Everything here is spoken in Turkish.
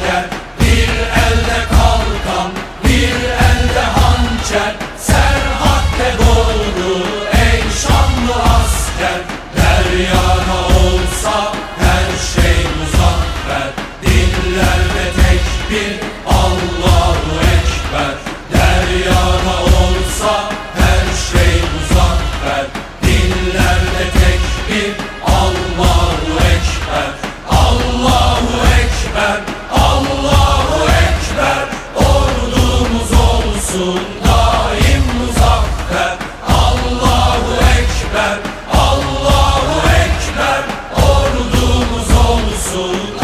asker Bir elde kalkan, bir elde hançer. Serhatte doğru ey şanlı asker Deryana Lord.